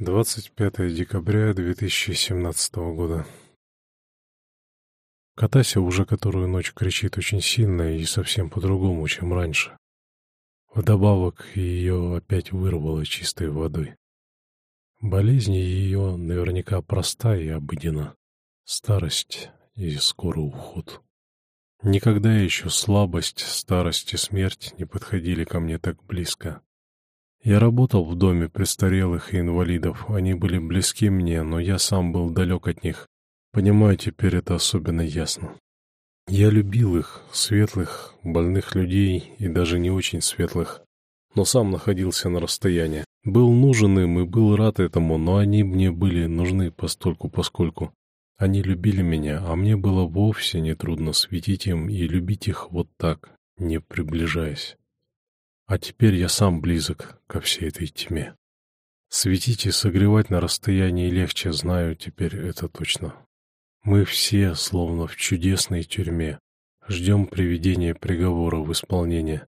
25 декабря 2017 года. Катася уже которую ночь кричит очень сильно и совсем по-другому, чем раньше. Вдобавок ее опять вырвало чистой водой. Болезнь ее наверняка проста и обыдена. Старость и скорый уход. Никогда еще слабость, старость и смерть не подходили ко мне так близко. Я работал в доме престарелых и инвалидов. Они были близки мне, но я сам был далек от них. Понимаю теперь это особенно ясно. Я любил их, светлых, больных людей и даже не очень светлых. Но сам находился на расстоянии. Был нужен им и был рад этому, но они мне были нужны постольку-поскольку. Они любили меня, а мне было вовсе не трудно светить им и любить их вот так, не приближаясь. А теперь я сам близок ко всей этой тьме. Светить и согревать на расстоянии легче, знаю теперь это точно. Мы все, словно в чудесной тюрьме, ждем приведения приговора в исполнение.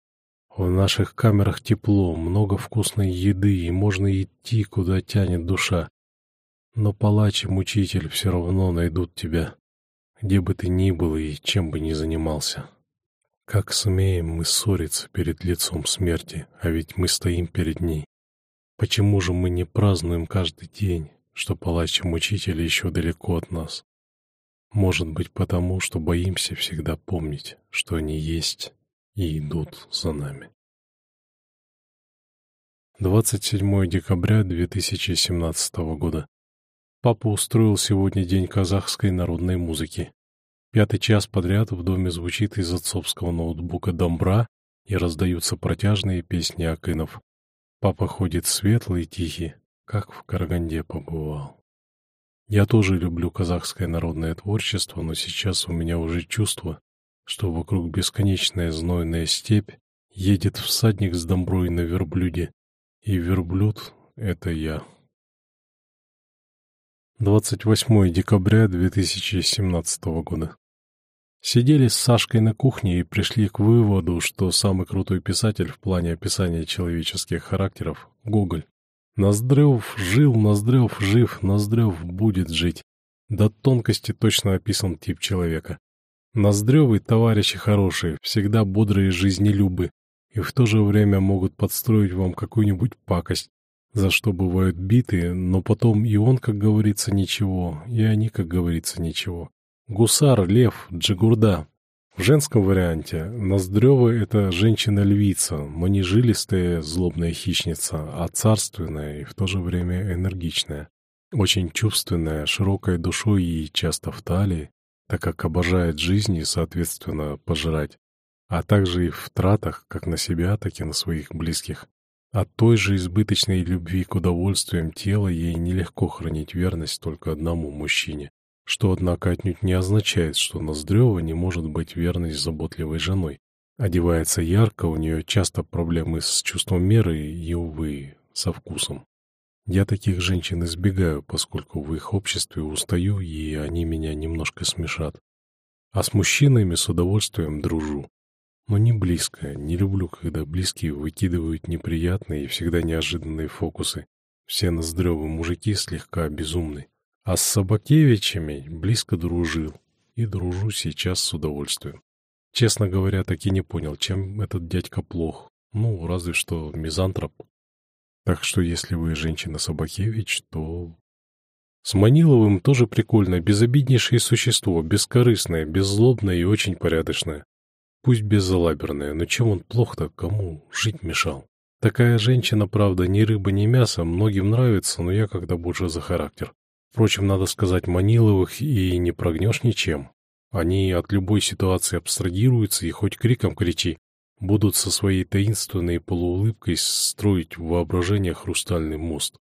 В наших камерах тепло, много вкусной еды, и можно идти, куда тянет душа. Но палач и мучитель все равно найдут тебя, где бы ты ни был и чем бы ни занимался. Как смеем мы ссориться перед лицом смерти, а ведь мы стоим перед ней. Почему же мы не празднуем каждый день, что палач и мучитель еще далеко от нас? Может быть, потому, что боимся всегда помнить, что они есть и идут за нами. 27 декабря 2017 года. Папа устроил сегодня день казахской народной музыки. Пятый час подряд в доме звучит из отцовского ноутбука домбра и раздаются протяжные песни акынов. Папа ходит светлый и тихий, как в Караганде побывал. Я тоже люблю казахское народное творчество, но сейчас у меня уже чувство, что вокруг бесконечная знойная степь едет всадник с домброй на верблюде, и верблюд — это я. 28 декабря 2017 года. Сидели с Сашкой на кухне и пришли к выводу, что самый крутой писатель в плане описания человеческих характеров — Гоголь. Ноздрев жил, Ноздрев жив, Ноздрев будет жить. До тонкости точно описан тип человека. Ноздревы товарищи хорошие, всегда бодрые жизнелюбы, и в то же время могут подстроить вам какую-нибудь пакость, за что бывают биты, но потом и он, как говорится, ничего, и они, как говорится, ничего. Гусар, лев, джигурда. В женском варианте Ноздрева — это женщина-львица, но не жилистая злобная хищница, а царственная и в то же время энергичная. Очень чувственная, широкой душой и часто в талии, так как обожает жизнь и, соответственно, пожирать, а также и в тратах как на себя, так и на своих близких. От той же избыточной любви к удовольствиям тела ей нелегко хранить верность только одному мужчине что, однако, отнюдь не означает, что Ноздрева не может быть верной заботливой женой. Одевается ярко, у нее часто проблемы с чувством меры и, увы, со вкусом. Я таких женщин избегаю, поскольку в их обществе устаю, и они меня немножко смешат. А с мужчинами с удовольствием дружу. Но не близко, не люблю, когда близкие выкидывают неприятные и всегда неожиданные фокусы. Все ноздревые мужики слегка безумны. А с Собакевичами близко дружил и дружу сейчас с удовольствием. Честно говоря, так и не понял, чем этот дядька плох. Ну, разве что мизантроп. Так что если вы женщина Собакевич, то... С Маниловым тоже прикольно, безобиднейшее существо, бескорыстное, беззлобное и очень порядочное. Пусть беззалаберное, но чем он плох-то, кому жить мешал? Такая женщина, правда, ни рыба, ни мясо, многим нравится, но я когда больше за характер. Впрочем, надо сказать, Маниловых и не прогнешь ничем. Они от любой ситуации абстрагируются и хоть криком кричи, будут со своей таинственной полуулыбкой строить в воображение хрустальный мост.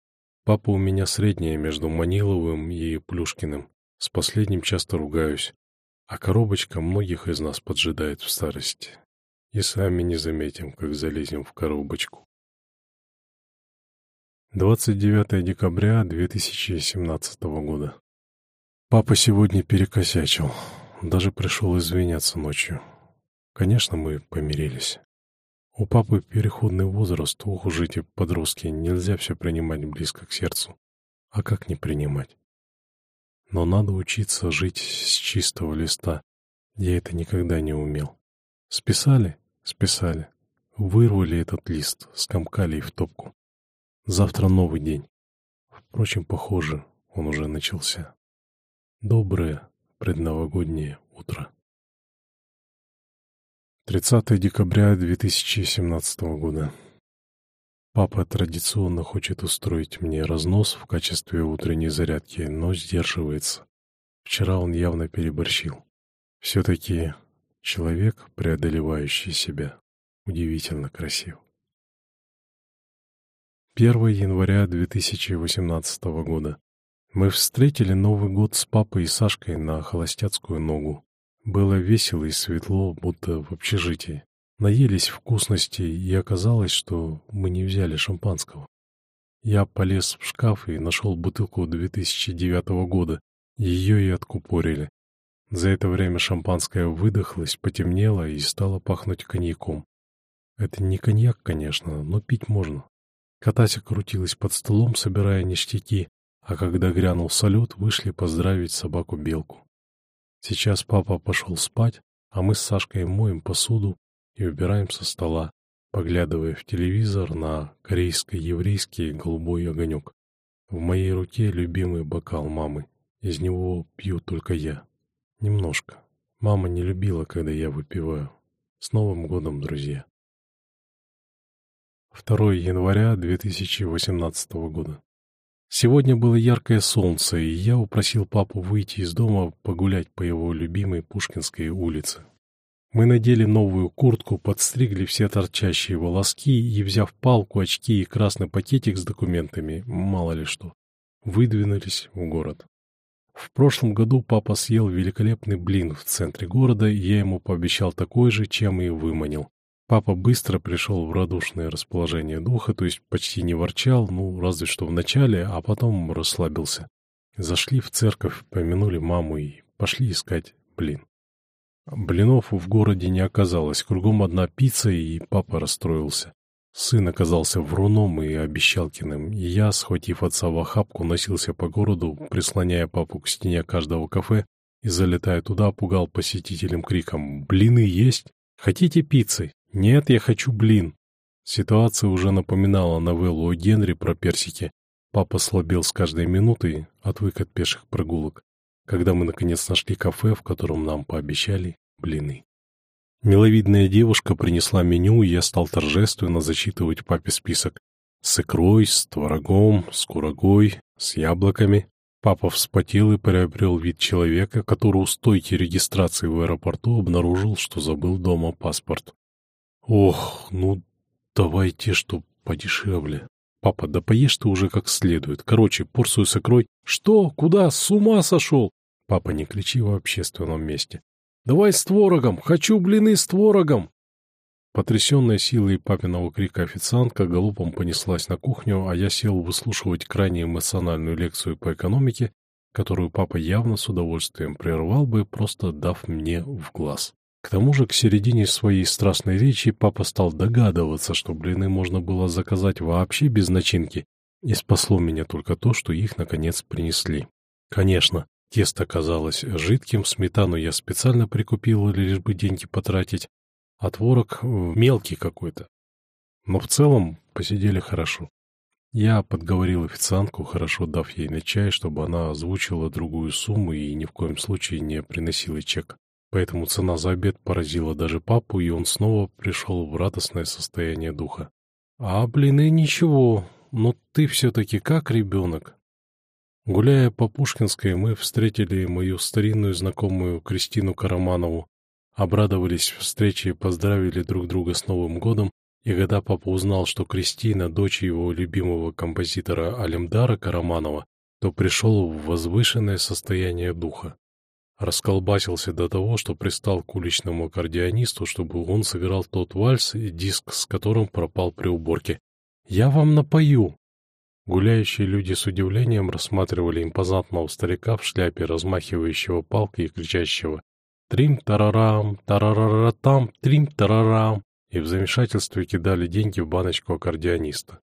Папа у меня средняя между Маниловым и Плюшкиным. С последним часто ругаюсь. А коробочка многих из нас поджидает в старости. И сами не заметим, как залезем в коробочку. 29 декабря 2017 года. Папа сегодня перекосячил. Даже пришел извиняться ночью. Конечно, мы помирились. У папы переходный возраст, ох уж эти подростки, нельзя все принимать близко к сердцу. А как не принимать? Но надо учиться жить с чистого листа. Я это никогда не умел. Списали? Списали. Вырвали этот лист, скомкали в топку. Завтра новый день. Впрочем, похоже, он уже начался. Доброе предновогоднее утро. 30 декабря 2017 года. Папа традиционно хочет устроить мне разнос в качестве утренней зарядки, но сдерживается. Вчера он явно переборщил. Все-таки человек, преодолевающий себя, удивительно красив. 1 января 2018 года. Мы встретили Новый год с папой и Сашкой на холостяцкую ногу. Было весело и светло, будто в общежитии. Наелись вкусностей, и оказалось, что мы не взяли шампанского. Я полез в шкаф и нашел бутылку 2009 года. Ее и откупорили. За это время шампанское выдохлось, потемнело и стало пахнуть коньяком. Это не коньяк, конечно, но пить можно. Катася крутилась под столом, собирая ништяки, а когда грянул салют, вышли поздравить собаку-белку. Сейчас папа пошел спать, а мы с Сашкой моем посуду и убираем со стола, поглядывая в телевизор на корейско-еврейский голубой огонек. В моей руке любимый бокал мамы. Из него пью только я. Немножко. Мама не любила, когда я выпиваю. С Новым годом, друзья. 2 января 2018 года. Сегодня было яркое солнце, и я упросил папу выйти из дома погулять по его любимой Пушкинской улице. Мы надели новую куртку, подстригли все торчащие волоски и, взяв палку, очки и красный пакетик с документами, мало ли что, выдвинулись в город. В прошлом году папа съел великолепный блин в центре города, и я ему пообещал такой же, чем и выманил. Папа быстро пришел в радушное расположение духа, то есть почти не ворчал, ну, разве что в начале, а потом расслабился. Зашли в церковь, помянули маму и пошли искать блин. Блинов в городе не оказалось, кругом одна пицца, и папа расстроился. Сын оказался вруном и обещалкиным, и я, схватив отца в охапку, носился по городу, прислоняя папу к стене каждого кафе и, залетая туда, пугал посетителям криком «Блины есть? Хотите пиццы? «Нет, я хочу блин». Ситуация уже напоминала новеллу о Генри про персики. Папа слабел с каждой минутой, отвык от пеших прогулок, когда мы наконец нашли кафе, в котором нам пообещали блины. Миловидная девушка принесла меню, и я стал торжественно зачитывать папе список. С икрой, с творогом, с курагой, с яблоками. Папа вспотел и приобрел вид человека, который у стойки регистрации в аэропорту обнаружил, что забыл дома паспорт. Ох, ну давайте, что подешевле. Папа, да поешь ты уже как следует. Короче, порцию с икрой. Что? Куда? С ума сошел? Папа, не кричи в общественном месте. Давай с творогом. Хочу блины с творогом. Потрясенная силой папиного крика официантка голубом понеслась на кухню, а я сел выслушивать крайне эмоциональную лекцию по экономике, которую папа явно с удовольствием прервал бы, просто дав мне в глаз. К тому же к середине своей страстной речи папа стал догадываться, что блины можно было заказать вообще без начинки, и спасло меня только то, что их наконец принесли. Конечно, тесто казалось жидким, сметану я специально прикупил, лишь бы деньги потратить, а творог мелкий какой-то. Но в целом посидели хорошо. Я подговорил официантку, хорошо дав ей на чай, чтобы она озвучила другую сумму и ни в коем случае не приносила чек. Поэтому цена за обед поразила даже папу, и он снова пришел в радостное состояние духа. «А, блин, и ничего, но ты все-таки как ребенок?» Гуляя по Пушкинской, мы встретили мою старинную знакомую Кристину Караманову, обрадовались встрече и поздравили друг друга с Новым годом, и когда папа узнал, что Кристина — дочь его любимого композитора Алимдара Караманова, то пришел в возвышенное состояние духа расколбасился до того, что пристал к уличному аккордеонисту, чтобы он сыграл тот вальс и диск, с которым пропал при уборке. «Я вам напою!» Гуляющие люди с удивлением рассматривали импозантного старика в шляпе, размахивающего палкой и кричащего «Трим-тарарам, тарарара-там, трим-тарарам!» и в замешательстве кидали деньги в баночку аккордеониста.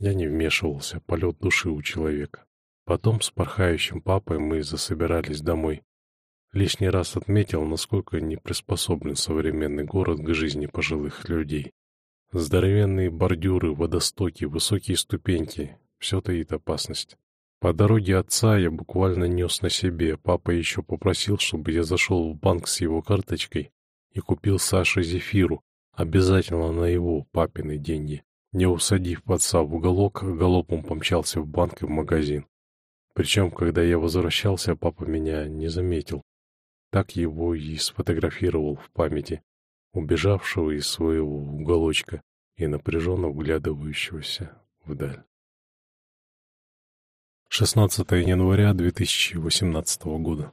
Я не вмешивался, полет души у человека. Потом с порхающим папой мы засобирались домой. Лишний раз отметил, насколько не приспособлен современный город к жизни пожилых людей. Здоровенные бордюры, водостоки, высокие ступеньки — все таит опасность. По дороге отца я буквально нес на себе. Папа еще попросил, чтобы я зашел в банк с его карточкой и купил Саше зефиру, обязательно на его, папины деньги. Не усадив отца в уголок, галопом помчался в банк и в магазин. Причем, когда я возвращался, папа меня не заметил. Так его и сфотографировал в памяти, убежавшего из своего уголочка и напряженно вглядывающегося вдаль. 16 января 2018 года.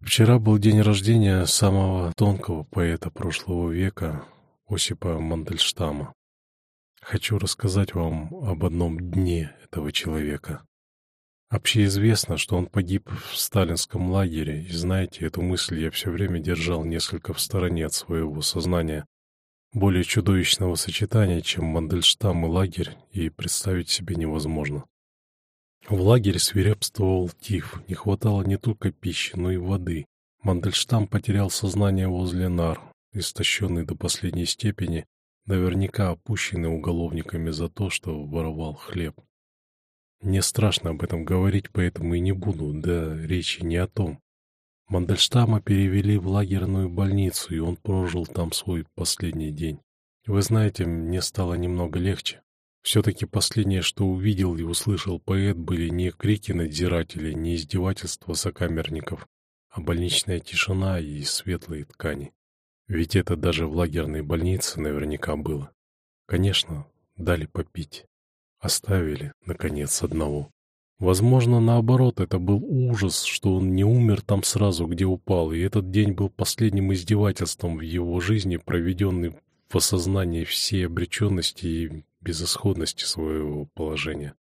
Вчера был день рождения самого тонкого поэта прошлого века Осипа Мандельштама. Хочу рассказать вам об одном дне этого человека. Общеизвестно, что он погиб в сталинском лагере, и знаете, эту мысль я все время держал несколько в стороне от своего сознания. Более чудовищного сочетания, чем Мандельштам и лагерь, и представить себе невозможно. В лагере свирепствовал тиф, не хватало не только пищи, но и воды. Мандельштам потерял сознание возле нар, истощенный до последней степени, наверняка опущенный уголовниками за то, что воровал хлеб. Мне страшно об этом говорить, поэтому и не буду, да речи не о том. Мандельштама перевели в лагерную больницу, и он прожил там свой последний день. Вы знаете, мне стало немного легче. Все-таки последнее, что увидел и услышал поэт, были не крики надзирателей, не издевательства сокамерников, а больничная тишина и светлые ткани. Ведь это даже в лагерной больнице наверняка было. Конечно, дали попить. Оставили, наконец, одного. Возможно, наоборот, это был ужас, что он не умер там сразу, где упал, и этот день был последним издевательством в его жизни, проведенный в осознании всей обреченности и безысходности своего положения.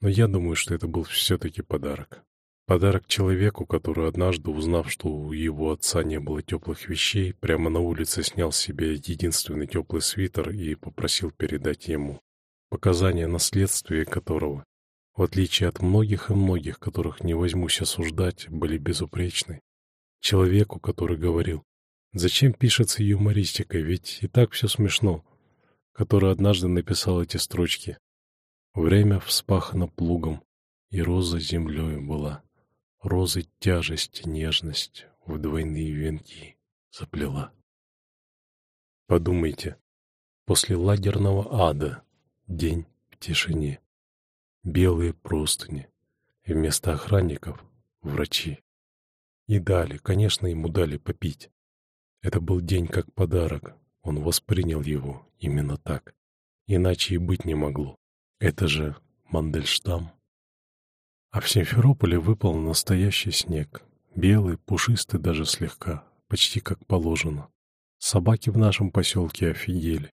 Но я думаю, что это был все-таки подарок. Подарок человеку, который однажды, узнав, что у его отца не было теплых вещей, прямо на улице снял себе единственный теплый свитер и попросил передать ему. Показания наследствия которого, в отличие от многих и многих, которых не возьмусь осуждать, были безупречны. Человеку, который говорил, зачем пишется юмористика, ведь и так все смешно, который однажды написал эти строчки. Время вспахано плугом, и роза землей была. Розы тяжесть, нежность в двойные венки заплела. Подумайте, после лагерного ада день в тишине, белые простыни, и вместо охранников — врачи. И дали, конечно, ему дали попить. Это был день как подарок, он воспринял его именно так. Иначе и быть не могло. Это же Мандельштам. А в Симферополе выпал настоящий снег. Белый, пушистый даже слегка, почти как положено. Собаки в нашем поселке офигели.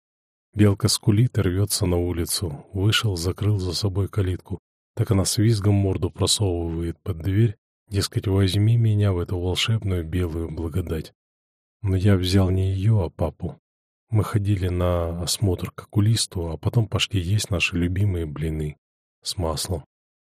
Белка скулит и рвется на улицу. Вышел, закрыл за собой калитку. Так она с визгом морду просовывает под дверь. Дескать, возьми меня в эту волшебную белую благодать. Но я взял не ее, а папу. Мы ходили на осмотр к окулисту, а потом пошли есть наши любимые блины с маслом.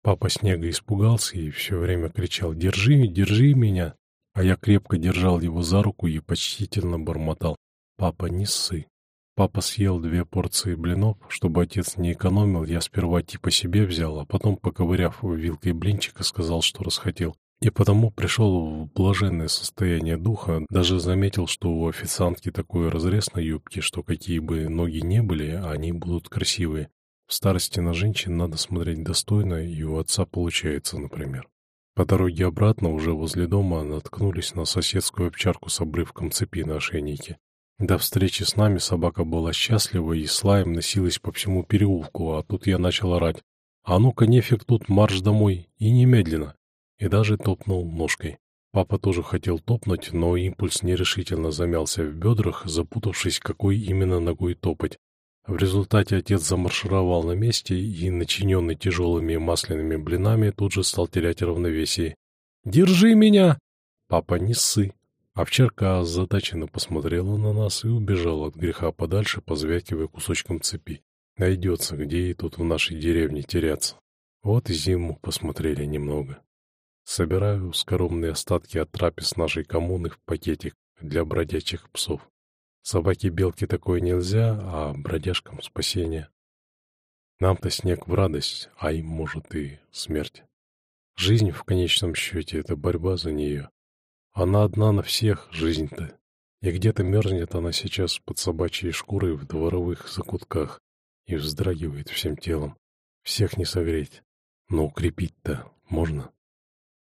Папа Снега испугался и все время кричал «Держи, держи меня!» А я крепко держал его за руку и почтительно бормотал «Папа, не ссы!» Папа съел две порции блинов, чтобы отец не экономил, я сперва типа себе взял, а потом, поковыряв вилкой блинчика, сказал, что расхотел. И потому пришел в блаженное состояние духа, даже заметил, что у официантки такой разрез на юбке, что какие бы ноги не были, они будут красивые. В старости на женщин надо смотреть достойно, и у отца получается, например. По дороге обратно, уже возле дома, наткнулись на соседскую овчарку с обрывком цепи на ошейнике. До встречи с нами собака была счастлива и с лаем носилась по всему переулку, а тут я начал орать. «А ну-ка, нефиг тут, марш домой, и немедленно!» И даже топнул ножкой. Папа тоже хотел топнуть, но импульс нерешительно замялся в бедрах, запутавшись, какой именно ногой топать. В результате отец замаршировал на месте и, начиненный тяжелыми масляными блинами, тут же стал терять равновесие. «Держи меня!» «Папа, не ссы!» Овчарка озадаченно посмотрела на нас и убежала от греха подальше, позвякивая кусочком цепи. Найдется, где ей тут в нашей деревне теряться. Вот и зиму посмотрели немного. Собираю скоромные остатки от трапез нашей коммуны в пакетик для бродячих псов. Собаке-белке такое нельзя, а бродяжкам спасение. Нам-то снег в радость, а им, может, и смерть. Жизнь, в конечном счете, — это борьба за нее. Она одна на всех, жизнь-то. И где-то мерзнет она сейчас под собачьей шкурой в дворовых закутках и вздрагивает всем телом. Всех не согреть, но укрепить-то можно.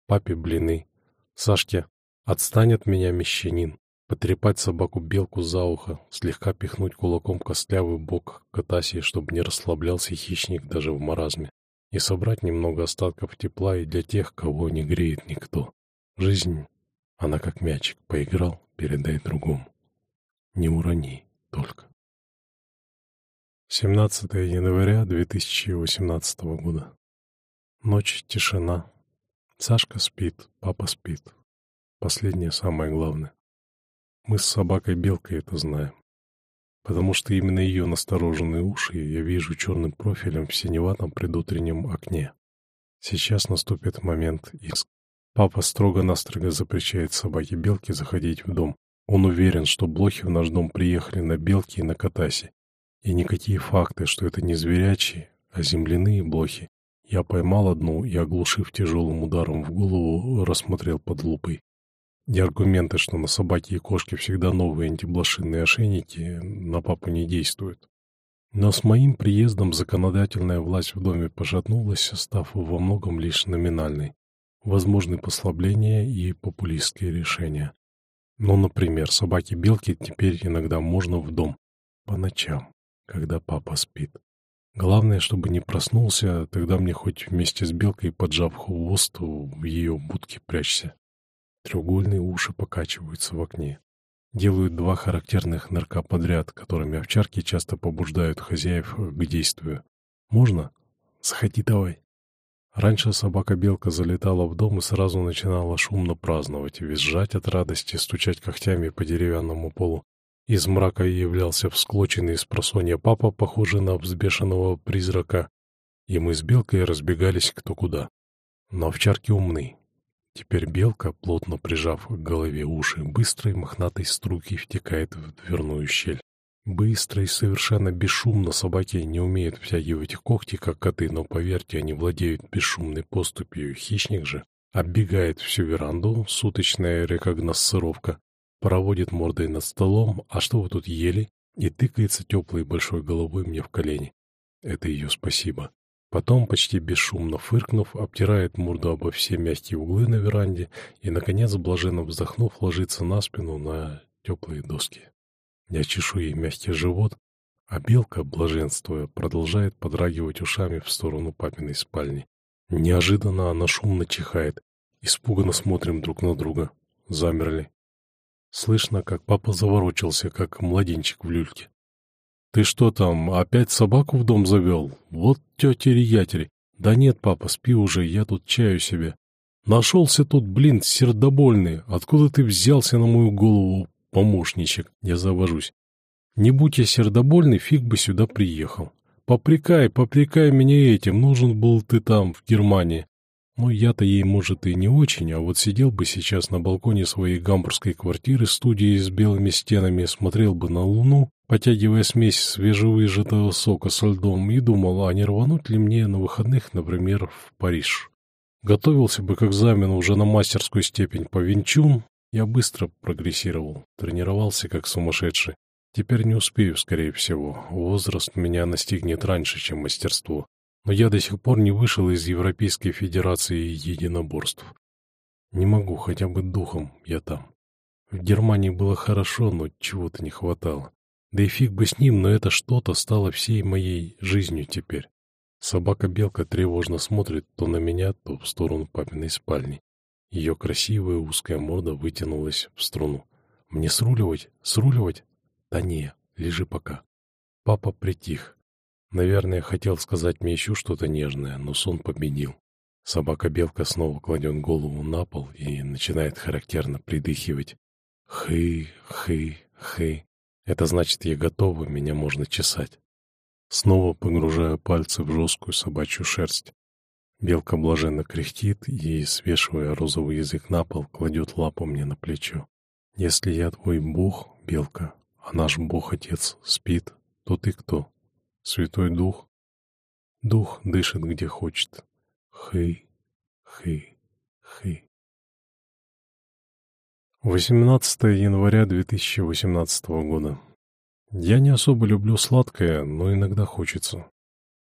Папе блины, Сашке отстань от меня, мещанин, потрепать собаку-белку за ухо, слегка пихнуть кулаком костлявый бок Катасии, чтобы не расслаблялся хищник даже в маразме, и собрать немного остатков тепла и для тех, кого не греет никто. Жизнь, она как мячик, поиграл, передай другому. Не урони только. 17 января 2018 года. Ночь, тишина. Сашка спит, папа спит. Последнее самое главное. Мы с собакой-белкой это знаем. Потому что именно ее настороженные уши я вижу черным профилем в синеватом предутреннем окне. Сейчас наступит момент иск. Папа строго-настрого запрещает собаке-белке заходить в дом. Он уверен, что блохи в наш дом приехали на белке и на катасе. И никакие факты, что это не зверячие, а земляные блохи. Я поймал одну и, оглушив тяжелым ударом в голову, рассмотрел под лупой. И аргументы, что на собаки и кошки всегда новые антиблошинные ошейники, на папу не действуют. Но с моим приездом законодательная власть в доме пошатнулась, став во многом лишь номинальной. Возможны послабления и популистские решения. Ну, например, собаки-белки теперь иногда можно в дом. По ночам, когда папа спит. Главное, чтобы не проснулся, тогда мне хоть вместе с белкой, поджав хвост, в ее будке прячься. Треугольные уши покачиваются в окне. Делают два характерных нырка подряд, которыми овчарки часто побуждают хозяев к действию. «Можно? Заходи давай». Раньше собака-белка залетала в дом и сразу начинала шумно праздновать, визжать от радости, стучать когтями по деревянному полу. Из мрака являлся всклоченный из просонья папа, похожий на взбешенного призрака, и мы с белкой разбегались кто куда. Но овчарки умны, Теперь белка, плотно прижав к голове уши, быстрой мохнатой струйкой втекает в дверную щель. Быстро и совершенно бесшумно собаки не умеют втягивать когти, как коты, но, поверьте, они владеют бесшумной поступью. Хищник же оббегает всю веранду, суточная рекогносцировка, проводит мордой над столом, а что вы тут ели, и тыкается теплой большой головой мне в колени. Это ее спасибо. Потом, почти бесшумно фыркнув, обтирает морду обо все мягкие углы на веранде и, наконец, блаженно вздохнув, ложится на спину на теплые доски. Я чешу ей мягкий живот, а белка, блаженствуя, продолжает подрагивать ушами в сторону папиной спальни. Неожиданно она шумно чихает. Испуганно смотрим друг на друга. Замерли. Слышно, как папа заворочился, как младенчик в люльке. «Ты что там, опять собаку в дом завел? Вот тетери-ятери!» «Да нет, папа, спи уже, я тут чаю себе». «Нашелся тут, блин, сердобольный. Откуда ты взялся на мою голову, помощничек?» Я завожусь. «Не будь я сердобольный, фиг бы сюда приехал. Попрекай, попрекай меня этим, нужен был ты там, в Германии. Ну, я-то ей, может, и не очень, а вот сидел бы сейчас на балконе своей гамбургской квартиры студии с белыми стенами, смотрел бы на луну, потягивая смесь свежевыжатого сока со льдом, и думал, а не рвануть ли мне на выходных, например, в Париж. Готовился бы к экзамену уже на мастерскую степень по винчун, я быстро прогрессировал, тренировался как сумасшедший. Теперь не успею, скорее всего. Возраст меня настигнет раньше, чем мастерство но я до сих пор не вышел из Европейской Федерации единоборств. Не могу, хотя бы духом я там. В Германии было хорошо, но чего-то не хватало. Да и фиг бы с ним, но это что-то стало всей моей жизнью теперь. Собака-белка тревожно смотрит то на меня, то в сторону папиной спальни. Ее красивая узкая морда вытянулась в струну. Мне сруливать? Сруливать? Да не, лежи пока. Папа притих, Наверное, хотел сказать мне еще что-то нежное, но сон победил. Собака-белка снова кладет голову на пол и начинает характерно придыхивать. Хы, хы, хы. Это значит, я готова, меня можно чесать. Снова погружаю пальцы в жесткую собачью шерсть. Белка блаженно кряхтит и, свешивая розовый язык на пол, кладет лапу мне на плечо. Если я твой бог, Белка, а наш бог-отец спит, то ты кто? Святой Дух? Дух дышит где хочет. Хы, хы, хы. 18 января 2018 года. Я не особо люблю сладкое, но иногда хочется.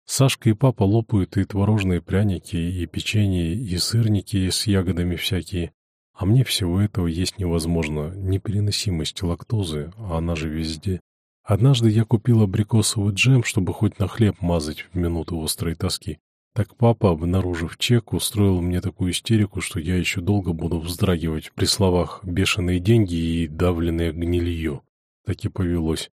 Сашка и папа лопают и творожные пряники, и печенье, и сырники с ягодами всякие. А мне всего этого есть невозможно. Непереносимость лактозы, а она же везде. Однажды я купил абрикосовый джем, чтобы хоть на хлеб мазать в минуту острой тоски. Так папа, обнаружив чек, устроил мне такую истерику, что я еще долго буду вздрагивать при словах «бешеные деньги» и «давленное гнилье». Так и повелось.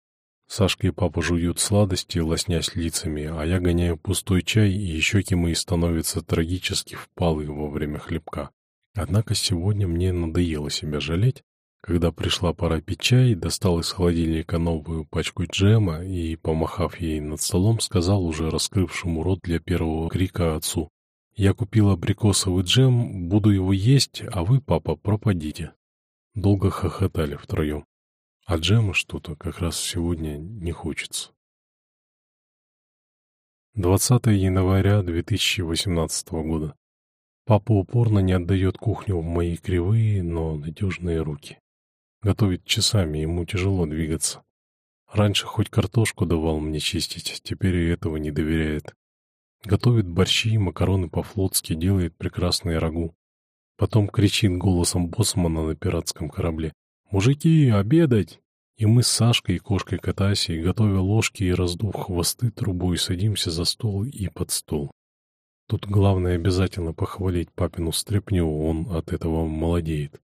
Сашка и папа жуют сладости, лоснясь лицами, а я гоняю пустой чай, и щеки мои становятся трагически впалые во время хлебка. Однако сегодня мне надоело себя жалеть. Когда пришла пора пить чай, достал из холодильника новую пачку джема и, помахав ей над столом, сказал уже раскрывшему рот для первого крика отцу. «Я купил абрикосовый джем, буду его есть, а вы, папа, пропадите». Долго хохотали втроем. А джема что-то как раз сегодня не хочется. 20 января 2018 года. Папа упорно не отдает кухню в мои кривые, но надежные руки. Готовит часами, ему тяжело двигаться. Раньше хоть картошку давал мне чистить, теперь и этого не доверяет. Готовит борщи, макароны по-флотски, делает прекрасные рагу. Потом кричит голосом боссмана на пиратском корабле. «Мужики, обедать!» И мы с Сашкой и кошкой Катасией, готовя ложки и раздув хвосты трубой, садимся за стол и под стол. Тут главное обязательно похвалить папину стряпню, он от этого молодеет.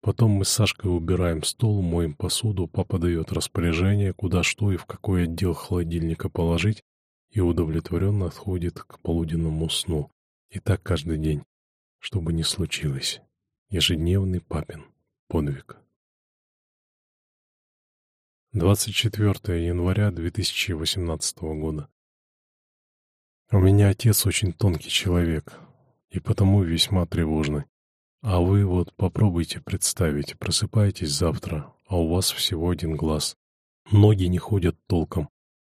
Потом мы с Сашкой убираем стол, моем посуду, папа дает распоряжение, куда что и в какой отдел холодильника положить, и удовлетворенно отходит к полуденному сну. И так каждый день, что бы ни случилось. Ежедневный папин подвиг. 24 января 2018 года. У меня отец очень тонкий человек, и потому весьма тревожный. А вы вот попробуйте представить, просыпаетесь завтра, а у вас всего один глаз. Ноги не ходят толком.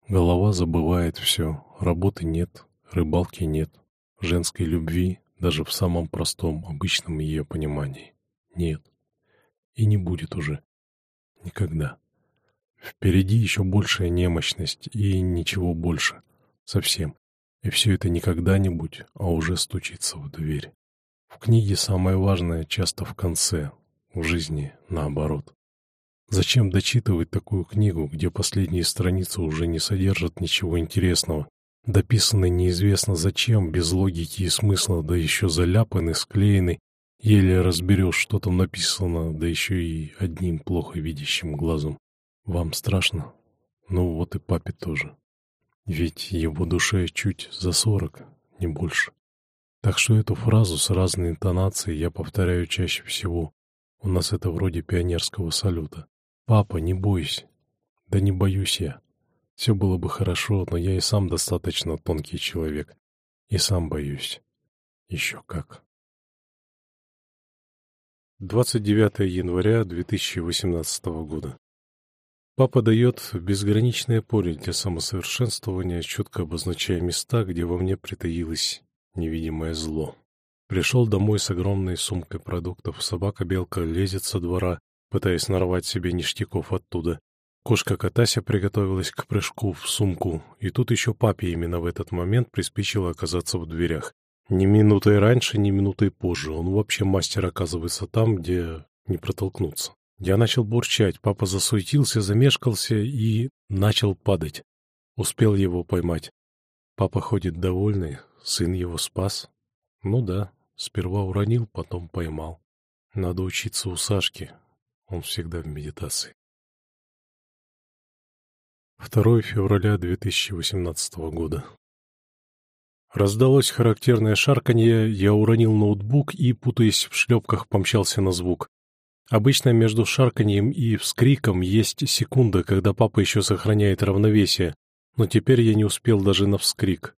Голова забывает все, работы нет, рыбалки нет, женской любви даже в самом простом, обычном ее понимании нет. И не будет уже. Никогда. Впереди еще большая немощность и ничего больше. Совсем. И все это не когда-нибудь, а уже стучится в дверь. В книге самое важное часто в конце, в жизни наоборот. Зачем дочитывать такую книгу, где последние страницы уже не содержат ничего интересного, дописаны неизвестно зачем, без логики и смысла, да еще заляпаны, склеены, еле разберешь, что там написано, да еще и одним плохо видящим глазом. Вам страшно? Ну вот и папе тоже. Ведь его душе чуть за сорок, не больше. Так что эту фразу с разной интонацией я повторяю чаще всего. У нас это вроде пионерского салюта. «Папа, не бойся». Да не боюсь я. Все было бы хорошо, но я и сам достаточно тонкий человек. И сам боюсь. Еще как. 29 января 2018 года. Папа дает безграничное поле для самосовершенствования, четко обозначая места, где во мне притаилось невидимое зло. Пришел домой с огромной сумкой продуктов, собака-белка лезет со двора, пытаясь нарвать себе ништяков оттуда. Кошка Катася приготовилась к прыжку в сумку, и тут еще папе именно в этот момент приспичило оказаться в дверях. Ни минутой раньше, ни минутой позже. Он вообще мастер оказывается там, где не протолкнуться. Я начал бурчать, папа засуетился, замешкался и начал падать. Успел его поймать. Папа ходит довольный, сын его спас. Ну да, сперва уронил, потом поймал. Надо учиться у Сашки, он всегда в медитации. 2 февраля 2018 года. Раздалось характерное шарканье, я уронил ноутбук и, путаясь в шлепках, помчался на звук. Обычно между шарканьем и вскриком есть секунда, когда папа еще сохраняет равновесие, но теперь я не успел даже на вскрик.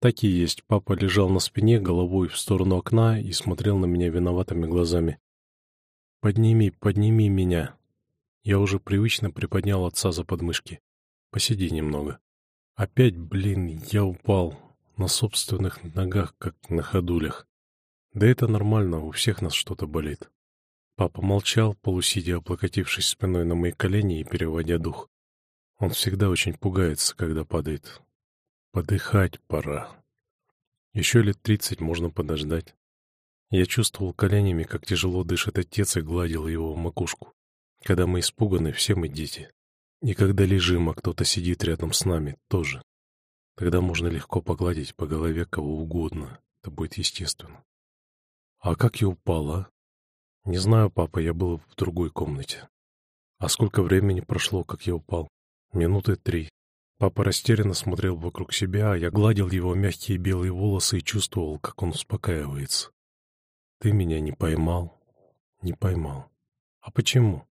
Так и есть, папа лежал на спине, головой в сторону окна и смотрел на меня виноватыми глазами. «Подними, подними меня». Я уже привычно приподнял отца за подмышки. «Посиди немного». Опять, блин, я упал на собственных ногах, как на ходулях. Да это нормально, у всех нас что-то болит. Папа молчал, полусидя, облокотившись спиной на мои колени и переводя дух. Он всегда очень пугается, когда падает. Подыхать пора. Еще лет тридцать можно подождать. Я чувствовал коленями, как тяжело дышит отец и гладил его в макушку. Когда мы испуганы, все мы дети. И когда лежим, а кто-то сидит рядом с нами, тоже. Тогда можно легко погладить по голове кого угодно. Это будет естественно. А как я упал, а? Не знаю, папа, я был в другой комнате. А сколько времени прошло, как я упал? Минуты три. Папа растерянно смотрел вокруг себя, а я гладил его мягкие белые волосы и чувствовал, как он успокаивается. Ты меня не поймал? Не поймал. А почему?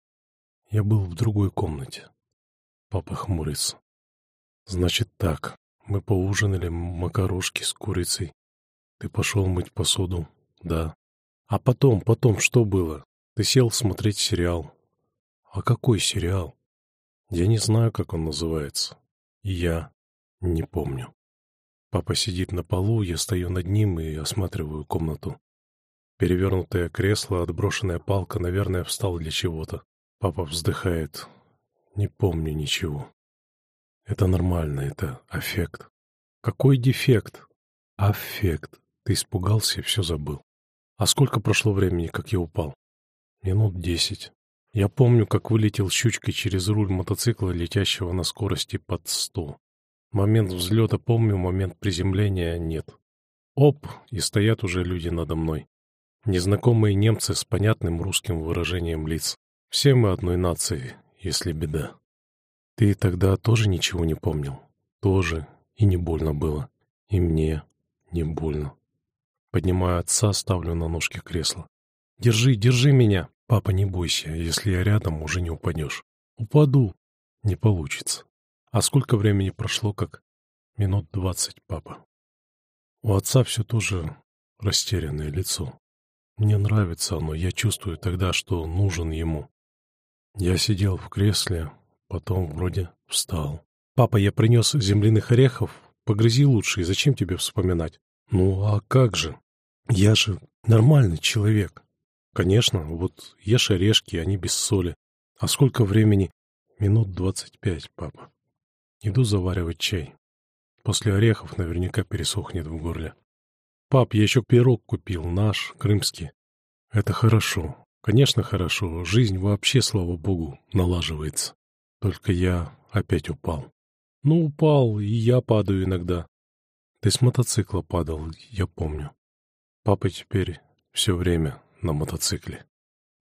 Я был в другой комнате. Папа хмурится. Значит так, мы поужинали макарошки с курицей. Ты пошел мыть посуду, да. А потом, потом что было? Ты сел смотреть сериал. А какой сериал? Я не знаю, как он называется. И я не помню. Папа сидит на полу, я стою над ним и осматриваю комнату. Перевернутое кресло, отброшенная палка, наверное, встал для чего-то. Папа вздыхает. Не помню ничего. Это нормально, это аффект. Какой дефект? Аффект. Ты испугался и все забыл. А сколько прошло времени, как я упал? Минут десять. Я помню, как вылетел щучкой через руль мотоцикла, летящего на скорости под сто. Момент взлета помню, момент приземления нет. Оп, и стоят уже люди надо мной. Незнакомые немцы с понятным русским выражением лиц. Все мы одной нации, если беда. Ты тогда тоже ничего не помнил? Тоже. И не больно было. И мне не больно. Поднимаю отца, ставлю на ножки кресла. «Держи, держи меня!» «Папа, не бойся, если я рядом, уже не упадешь». «Упаду!» «Не получится». «А сколько времени прошло, как?» «Минут двадцать, папа». У отца все тоже растерянное лицо. Мне нравится оно, я чувствую тогда, что нужен ему. Я сидел в кресле, потом вроде встал. «Папа, я принес земляных орехов. Погрызи лучше, и зачем тебе вспоминать?» «Ну, а как же?» Я же нормальный человек. Конечно, вот ешь орешки, они без соли. А сколько времени? Минут двадцать пять, папа. Иду заваривать чай. После орехов наверняка пересохнет в горле. Пап, я еще пирог купил, наш, крымский. Это хорошо. Конечно, хорошо. Жизнь вообще, слава богу, налаживается. Только я опять упал. Ну, упал, и я падаю иногда. Ты с мотоцикла падал, я помню. Папа теперь все время на мотоцикле.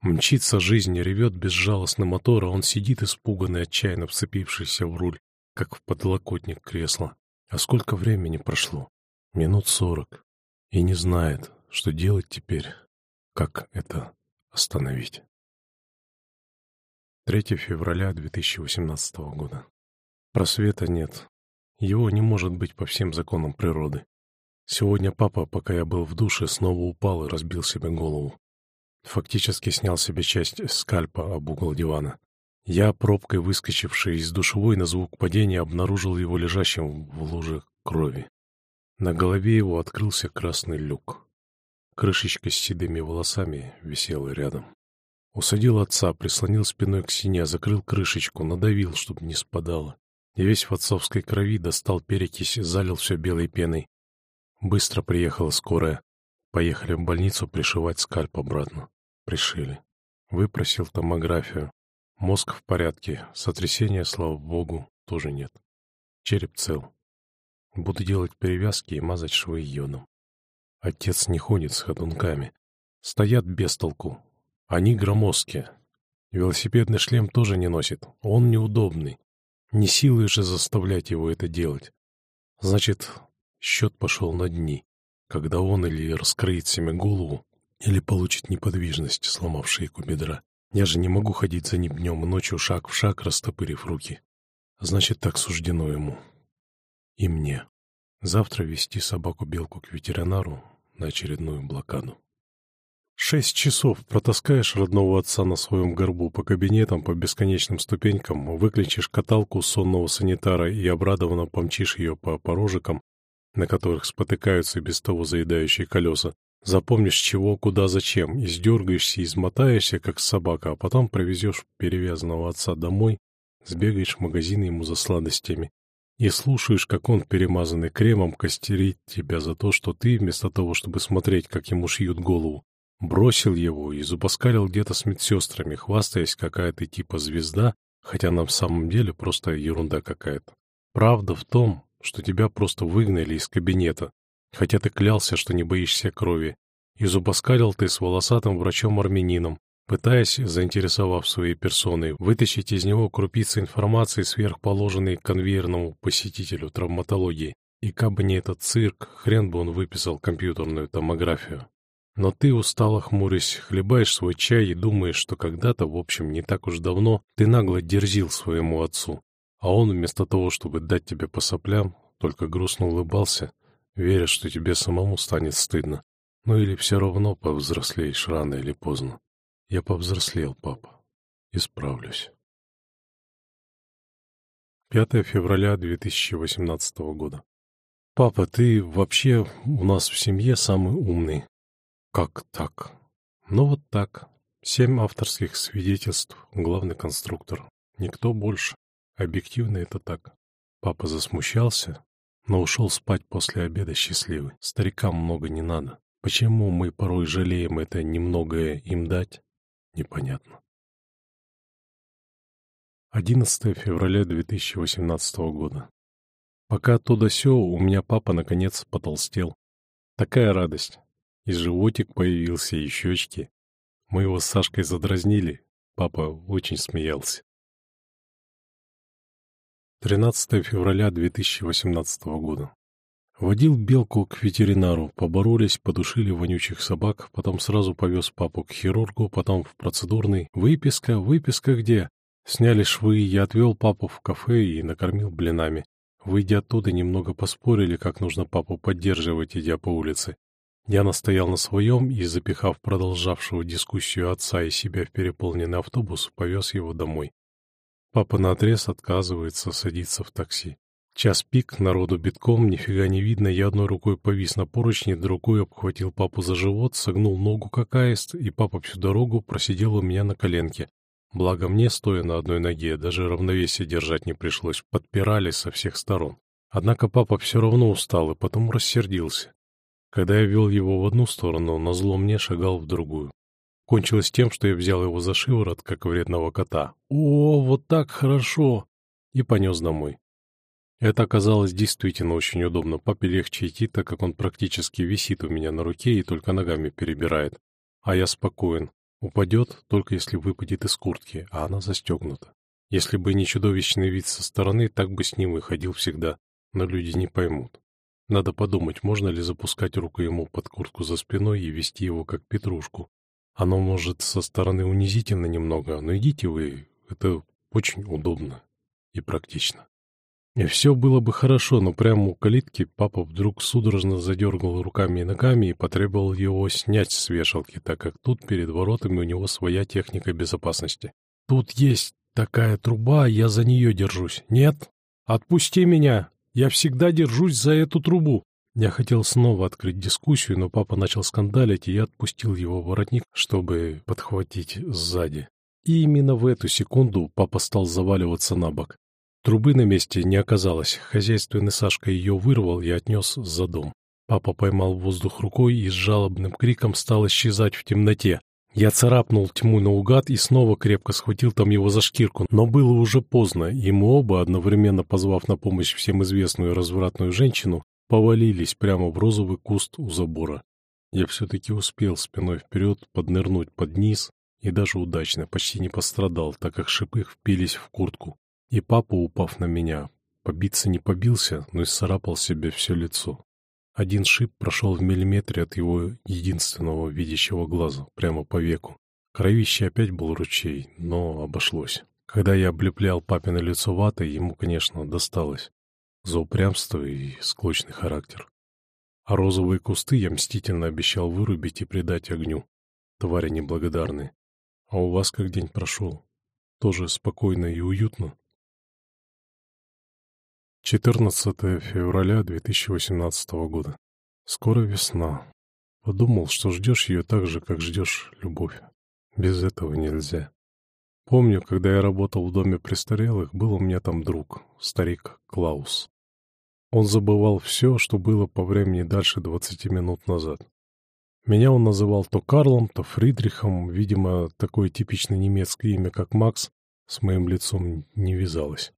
Мчится жизнь, ревет безжалостно мотор, а он сидит испуганный, отчаянно вцепившийся в руль, как в подлокотник кресла. А сколько времени прошло? Минут сорок. И не знает, что делать теперь, как это остановить. 3 февраля 2018 года. Просвета нет. Его не может быть по всем законам природы. Сегодня папа, пока я был в душе, снова упал и разбил себе голову. Фактически снял себе часть скальпа об угол дивана. Я, пробкой выскочивший из душевой на звук падения, обнаружил его лежащим в луже крови. На голове его открылся красный люк. Крышечка с седыми волосами висела рядом. Усадил отца, прислонил спиной к стене, закрыл крышечку, надавил, чтобы не спадало. И весь в отцовской крови достал перекись, залил все белой пеной. Быстро приехала скорая. Поехали в больницу пришивать скальп обратно. Пришили. Выпросил томографию. Мозг в порядке. Сотрясения, слава богу, тоже нет. Череп цел. Буду делать перевязки и мазать швы йодом. Отец не ходит с ходунками. Стоят без толку. Они громоздкие. Велосипедный шлем тоже не носит. Он неудобный. Не силой же заставлять его это делать. Значит, Счет пошел на дни, когда он или раскроит себе голову, или получит неподвижность, сломав шейку бедра. Я же не могу ходить за ним днем и ночью шаг в шаг, растопырив руки. Значит, так суждено ему. И мне. Завтра вести собаку-белку к ветеринару на очередную блокаду. Шесть часов протаскаешь родного отца на своем горбу по кабинетам, по бесконечным ступенькам, выключишь каталку сонного санитара и обрадованно помчишь ее по порожикам, на которых спотыкаются без того заедающие колеса. Запомнишь чего, куда, зачем, и сдергаешься, и измотаешься, как собака, а потом провезешь перевязанного отца домой, сбегаешь в магазин ему за сладостями и слушаешь, как он, перемазанный кремом, костерит тебя за то, что ты, вместо того, чтобы смотреть, как ему шьют голову, бросил его и зубоскалил где-то с медсестрами, хвастаясь, какая ты типа звезда, хотя на самом деле просто ерунда какая-то. Правда в том, что тебя просто выгнали из кабинета, хотя ты клялся, что не боишься крови, и зубоскалил ты с волосатым врачом-армянином, пытаясь, заинтересовав своей персоной, вытащить из него крупицы информации, сверхположенной конвейерному посетителю травматологии. И кабы не этот цирк, хрен бы он выписал компьютерную томографию. Но ты, устало хмурясь, хлебаешь свой чай и думаешь, что когда-то, в общем, не так уж давно, ты нагло дерзил своему отцу, а он вместо того, чтобы дать тебе по соплям, только грустно улыбался, веря, что тебе самому станет стыдно. Ну или все равно повзрослеешь рано или поздно. Я повзрослел, папа. Исправлюсь. 5 февраля 2018 года. Папа, ты вообще у нас в семье самый умный. Как так? Ну вот так. Семь авторских свидетельств, главный конструктор. Никто больше. Объективно это так. Папа засмущался, но ушел спать после обеда счастливый. Старикам много не надо. Почему мы порой жалеем это немногое им дать, непонятно. 11 февраля 2018 года. Пока то да сё, у меня папа наконец потолстел. Такая радость. И животик появился, и щечки. Мы его с Сашкой задразнили. Папа очень смеялся. 13 февраля 2018 года. Водил Белку к ветеринару, поборолись, подушили вонючих собак, потом сразу повез папу к хирургу, потом в процедурный. Выписка, выписка где? Сняли швы, я отвел папу в кафе и накормил блинами. Выйдя оттуда, немного поспорили, как нужно папу поддерживать, идя по улице. Я настоял на своем и, запихав продолжавшего дискуссию отца и себя в переполненный автобус, повез его домой. Папа наотрез отказывается садиться в такси. Час пик, народу битком, нифига не видно, я одной рукой повис на поручне, другой обхватил папу за живот, согнул ногу как аист, и папа всю дорогу просидел у меня на коленке. Благо мне, стоя на одной ноге, даже равновесие держать не пришлось, подпирали со всех сторон. Однако папа все равно устал и потом рассердился. Когда я вел его в одну сторону, на зло мне шагал в другую. Кончилось тем, что я взял его за шиворот, как вредного кота. «О, вот так хорошо!» И понес домой. Это оказалось действительно очень удобно. Папе легче идти, так как он практически висит у меня на руке и только ногами перебирает. А я спокоен. Упадет, только если выпадет из куртки, а она застегнута. Если бы не чудовищный вид со стороны, так бы с ним выходил всегда. Но люди не поймут. Надо подумать, можно ли запускать руку ему под куртку за спиной и вести его как петрушку, оно может со стороны унизительно немного, но идите вы, это очень удобно и практично. И все было бы хорошо, но прямо у калитки папа вдруг судорожно задергал руками и ногами и потребовал его снять с вешалки, так как тут перед воротами у него своя техника безопасности. «Тут есть такая труба, я за нее держусь. Нет? Отпусти меня! Я всегда держусь за эту трубу!» Я хотел снова открыть дискуссию, но папа начал скандалить, и я отпустил его воротник, чтобы подхватить сзади. И именно в эту секунду папа стал заваливаться на бок. Трубы на месте не оказалось. Хозяйственный Сашка ее вырвал и отнес за дом. Папа поймал воздух рукой и с жалобным криком стал исчезать в темноте. Я царапнул тьму наугад и снова крепко схватил там его за шкирку, но было уже поздно, и мы оба, одновременно позвав на помощь всем известную развратную женщину, повалились прямо в розовый куст у забора. Я все-таки успел спиной вперед поднырнуть под низ и даже удачно, почти не пострадал, так как шипы впились в куртку. И папа, упав на меня, побиться не побился, но и сцарапал себе все лицо. Один шип прошел в миллиметре от его единственного видящего глаза, прямо по веку. Кровище опять был ручей, но обошлось. Когда я облеплял папино лицо ватой, ему, конечно, досталось. За упрямство и склочный характер. А розовые кусты я мстительно обещал вырубить и предать огню. Твари неблагодарные. А у вас как день прошел? Тоже спокойно и уютно? 14 февраля 2018 года. Скоро весна. Подумал, что ждешь ее так же, как ждешь любовь. Без этого нельзя. Помню, когда я работал в доме престарелых, был у меня там друг, старик Клаус. Он забывал все, что было по времени дальше 20 минут назад. Меня он называл то Карлом, то Фридрихом, видимо, такое типичное немецкое имя, как Макс, с моим лицом не вязалось.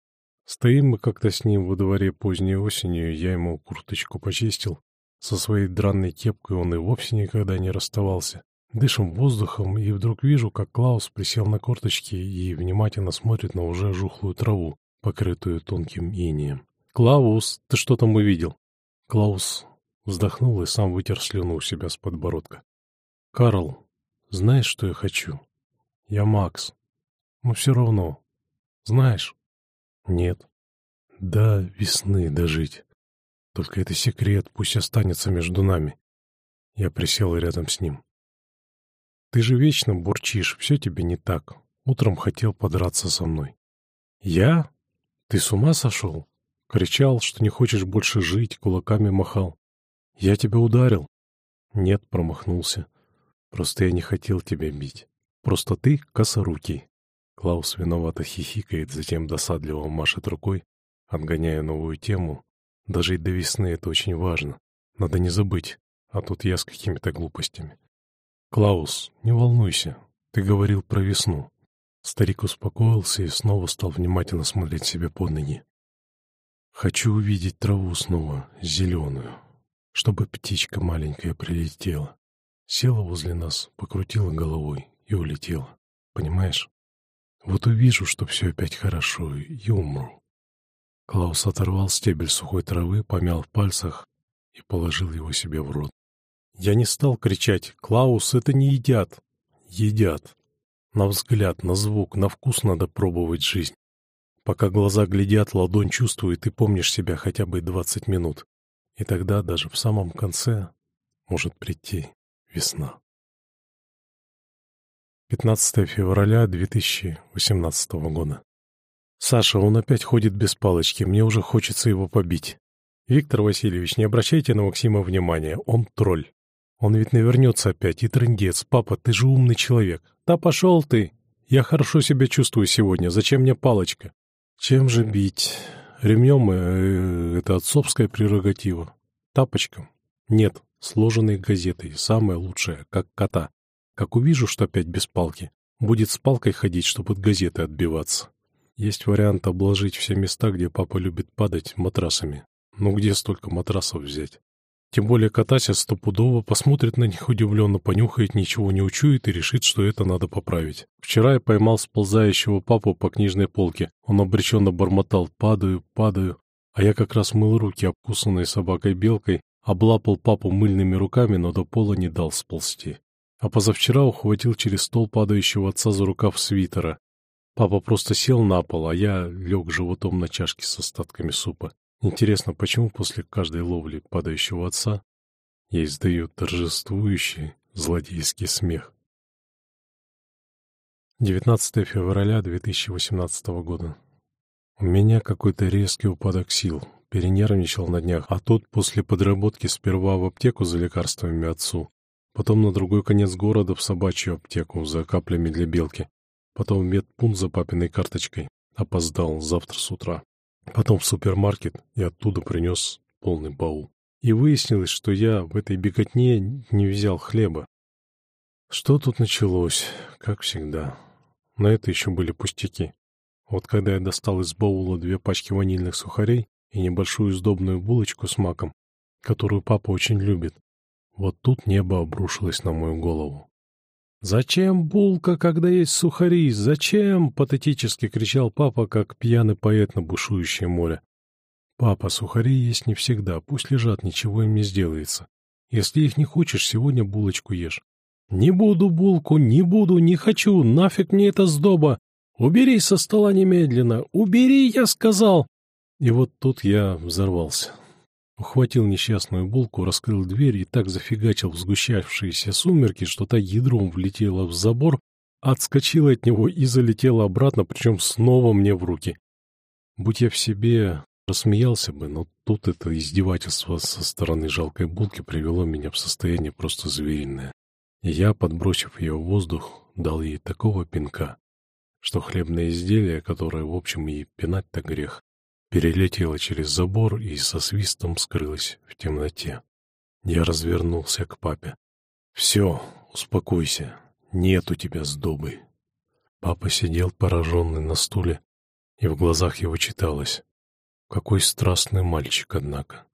Стоим мы как-то с ним во дворе поздней осенью, я ему курточку почистил. Со своей дранной кепкой он и вовсе никогда не расставался. Дышим воздухом, и вдруг вижу, как Клаус присел на корточки и внимательно смотрит на уже жухлую траву, покрытую тонким инеем. «Клаус, ты что там увидел?» Клаус вздохнул и сам вытер слюну у себя с подбородка. «Карл, знаешь, что я хочу? Я Макс. Но все равно. Знаешь?» «Нет». «Да весны дожить. Только это секрет, пусть останется между нами». Я присел рядом с ним. Ты же вечно бурчишь, все тебе не так. Утром хотел подраться со мной. Я? Ты с ума сошел? Кричал, что не хочешь больше жить, кулаками махал. Я тебя ударил. Нет, промахнулся. Просто я не хотел тебя бить. Просто ты косорукий. Клаус виновато хихикает, затем досадливо машет рукой, отгоняя новую тему. И до весны это очень важно. Надо не забыть, а тут я с какими-то глупостями. «Клаус, не волнуйся, ты говорил про весну». Старик успокоился и снова стал внимательно смотреть себе под ноги. «Хочу увидеть траву снова, зеленую, чтобы птичка маленькая прилетела. Села возле нас, покрутила головой и улетела. Понимаешь? Вот увижу, что все опять хорошо, и умру». Клаус оторвал стебель сухой травы, помял в пальцах и положил его себе в рот. Я не стал кричать «Клаус, это не едят!» Едят. На взгляд, на звук, на вкус надо пробовать жизнь. Пока глаза глядят, ладонь чувствует, и помнишь себя хотя бы двадцать минут. И тогда даже в самом конце может прийти весна. 15 февраля 2018 года. Саша, он опять ходит без палочки, мне уже хочется его побить. Виктор Васильевич, не обращайте на Максима внимания, он тролль. Он ведь навернется опять, и трындец. Папа, ты же умный человек. Да пошел ты. Я хорошо себя чувствую сегодня. Зачем мне палочка? Чем же бить? Ремнем э, — это отцовская прерогатива. Тапочком? Нет, сложенной газетой. Самое лучшее, как кота. Как увижу, что опять без палки, будет с палкой ходить, чтобы от газеты отбиваться. Есть вариант обложить все места, где папа любит падать, матрасами. Но где столько матрасов взять? Тем более Катася стопудово посмотрит на них удивленно, понюхает, ничего не учует и решит, что это надо поправить. Вчера я поймал сползающего папу по книжной полке. Он обреченно бормотал «падаю, падаю». А я как раз мыл руки, обкусанные собакой-белкой, облапал папу мыльными руками, но до пола не дал сползти. А позавчера ухватил через стол падающего отца за рукав свитера. Папа просто сел на пол, а я лег животом на чашке с остатками супа. Интересно, почему после каждой ловли падающего отца я издаю торжествующий злодейский смех? 19 февраля 2018 года. У меня какой-то резкий упадок сил. Перенервничал на днях, а тут после подработки сперва в аптеку за лекарствами отцу, потом на другой конец города в собачью аптеку за каплями для белки, потом в медпункт за папиной карточкой. Опоздал завтра с утра. Потом в супермаркет и оттуда принес полный баул. И выяснилось, что я в этой беготне не взял хлеба. Что тут началось? Как всегда. На это еще были пустяки. Вот когда я достал из баула две пачки ванильных сухарей и небольшую сдобную булочку с маком, которую папа очень любит, вот тут небо обрушилось на мою голову. «Зачем булка, когда есть сухари? Зачем?» — патетически кричал папа, как пьяный поэт на бушующее море. «Папа, сухари есть не всегда, пусть лежат, ничего им не сделается. Если их не хочешь, сегодня булочку ешь». «Не буду булку, не буду, не хочу, нафиг мне эта сдоба! Убери со стола немедленно! Убери, я сказал!» И вот тут я взорвался. Ухватил несчастную булку, раскрыл дверь и так зафигачил в сгущавшиеся сумерки, что та ядром влетела в забор, отскочила от него и залетела обратно, причем снова мне в руки. Будь я в себе, рассмеялся бы, но тут это издевательство со стороны жалкой булки привело меня в состояние просто звериное. Я, подбросив ее в воздух, дал ей такого пинка, что хлебное изделие, которое, в общем, и пинать-то грех, перелетело через забор и со свистом скрылось в темноте. Я развернулся к папе. «Все, успокойся, нет у тебя сдобы». Папа сидел пораженный на стуле, и в глазах его читалось. Какой страстный мальчик, однако.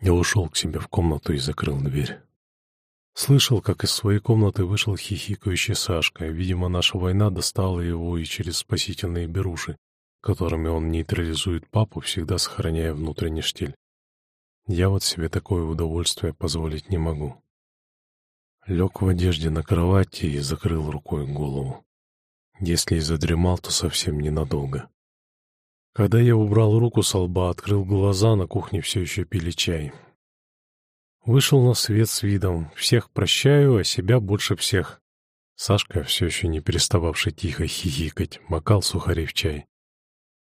Я ушел к себе в комнату и закрыл дверь. Слышал, как из своей комнаты вышел хихикающий Сашка. Видимо, наша война достала его и через спасительные беруши, которыми он нейтрализует папу, всегда сохраняя внутренний штиль. Я вот себе такое удовольствие позволить не могу. Лег в одежде на кровати и закрыл рукой голову. Если и задремал, то совсем ненадолго. Когда я убрал руку со лба, открыл глаза, на кухне все еще пили чай. Вышел на свет с видом. Всех прощаю, а себя больше всех. Сашка, все еще не перестававший тихо хихикать, макал сухари в чай.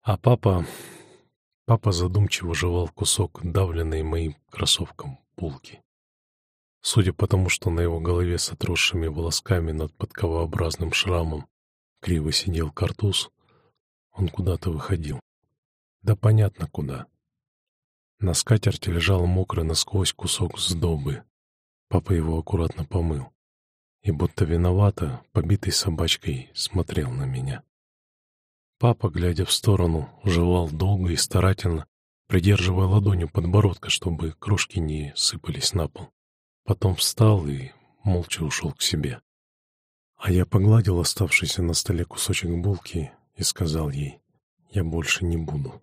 А папа... Папа задумчиво жевал кусок, давленный моим кроссовком, пулки. Судя по тому, что на его голове с отросшими волосками над подковообразным шрамом криво сидел картуз, он куда-то выходил. Да понятно куда. На скатерти лежал мокрый насквозь кусок сдобы. Папа его аккуратно помыл. И будто виновато, побитой собачкой, смотрел на меня. Папа, глядя в сторону, жевал долго и старательно, придерживая ладонью подбородка, чтобы крошки не сыпались на пол. Потом встал и молча ушел к себе. А я погладил оставшийся на столе кусочек булки и сказал ей, я больше не буду.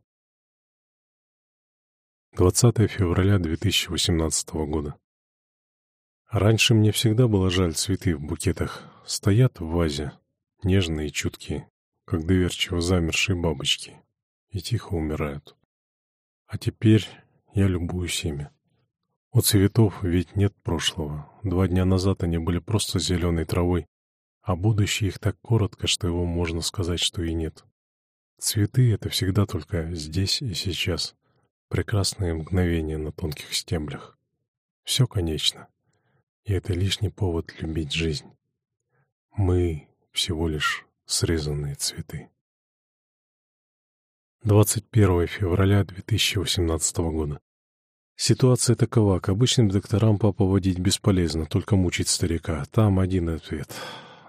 20 февраля 2018 года. Раньше мне всегда было жаль цветы в букетах. Стоят в вазе, нежные и чуткие, как доверчиво замершие бабочки, и тихо умирают. А теперь я любуюсь ими. У цветов ведь нет прошлого. Два дня назад они были просто зеленой травой, а будущее их так коротко, что его можно сказать, что и нет. Цветы — это всегда только здесь и сейчас. Прекрасные мгновения на тонких стеблях. Все конечно. И это лишний повод любить жизнь. Мы всего лишь срезанные цветы. 21 февраля 2018 года. Ситуация такова, к обычным докторам папа водить бесполезно, только мучить старика. Там один ответ.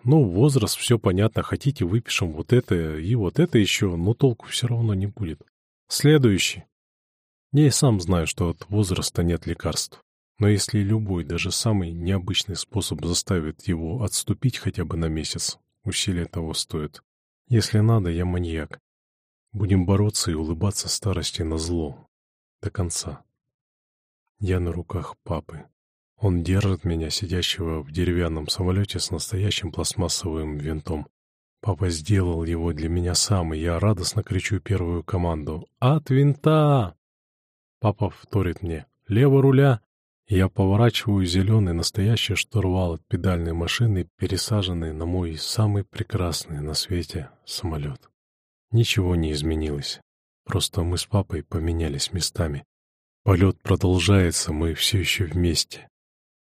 Ну, возраст, все понятно, хотите, выпишем вот это и вот это еще, но толку все равно не будет. Следующий. Я и сам знаю, что от возраста нет лекарств. Но если любой, даже самый необычный способ заставит его отступить хотя бы на месяц, Усилия того стоят. Если надо, я маньяк. Будем бороться и улыбаться старости на зло. До конца. Я на руках папы. Он держит меня, сидящего в деревянном самолете с настоящим пластмассовым винтом. Папа сделал его для меня сам, и я радостно кричу первую команду. «От винта!» Папа вторит мне. «Лево руля!» Я поворачиваю зеленый настоящий штурвал от педальной машины, пересаженный на мой самый прекрасный на свете самолет. Ничего не изменилось. Просто мы с папой поменялись местами. Полет продолжается, мы все еще вместе.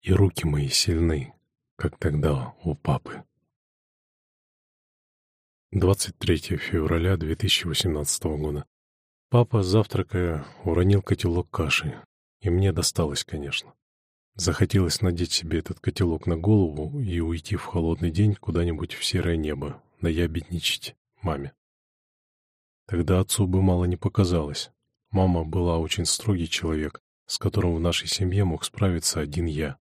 И руки мои сильны, как тогда у папы. 23 февраля 2018 года. Папа, завтракая, уронил котелок каши. И мне досталось, конечно. Захотелось надеть себе этот котелок на голову и уйти в холодный день куда-нибудь в серое небо, наябедничать маме. Тогда отцу бы мало не показалось. Мама была очень строгий человек, с которым в нашей семье мог справиться один я.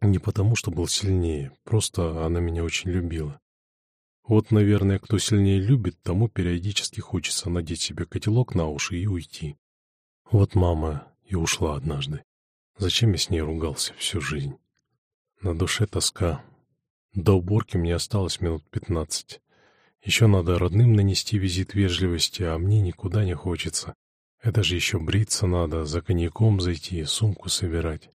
Не потому, что был сильнее, просто она меня очень любила. Вот, наверное, кто сильнее любит, тому периодически хочется надеть себе котелок на уши и уйти. Вот мама и ушла однажды. Зачем я с ней ругался всю жизнь? На душе тоска. До уборки мне осталось минут пятнадцать. Еще надо родным нанести визит вежливости, а мне никуда не хочется. Это же еще бриться надо, за коньяком зайти, сумку собирать.